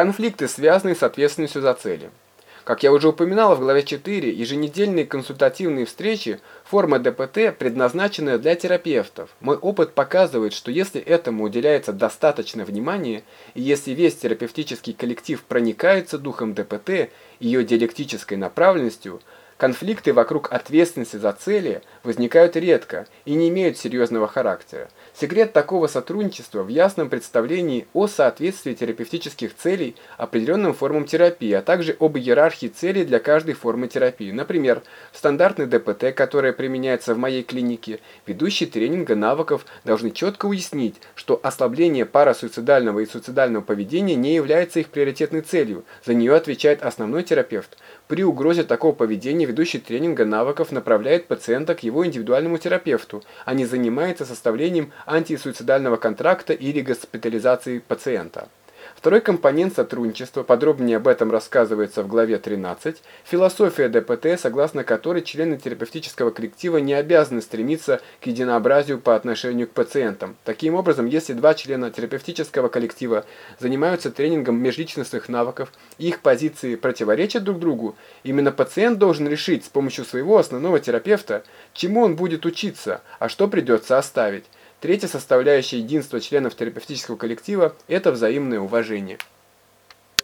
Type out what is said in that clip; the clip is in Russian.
Конфликты, связанные с ответственностью за цели. Как я уже упоминал в главе 4, еженедельные консультативные встречи – форма ДПТ, предназначенная для терапевтов. Мой опыт показывает, что если этому уделяется достаточно внимания, и если весь терапевтический коллектив проникается духом ДПТ, ее диалектической направленностью – Конфликты вокруг ответственности за цели возникают редко и не имеют серьезного характера. Секрет такого сотрудничества в ясном представлении о соответствии терапевтических целей определенным формам терапии, а также об иерархии целей для каждой формы терапии. Например, в стандартной ДПТ, которая применяется в моей клинике, ведущие тренинга навыков должны четко уяснить, что ослабление парасуицидального и суицидального поведения не является их приоритетной целью, за нее отвечает основной терапевт. При угрозе такого поведения ведущий тренинга навыков направляет пациента к его индивидуальному терапевту, а не занимается составлением антисуицидального контракта или госпитализацией пациента. Второй компонент сотрудничества, подробнее об этом рассказывается в главе 13, философия ДПТ, согласно которой члены терапевтического коллектива не обязаны стремиться к единообразию по отношению к пациентам. Таким образом, если два члена терапевтического коллектива занимаются тренингом межличностных навыков и их позиции противоречат друг другу, именно пациент должен решить с помощью своего основного терапевта, чему он будет учиться, а что придется оставить. Третья составляющая единства членов терапевтического коллектива – это взаимное уважение.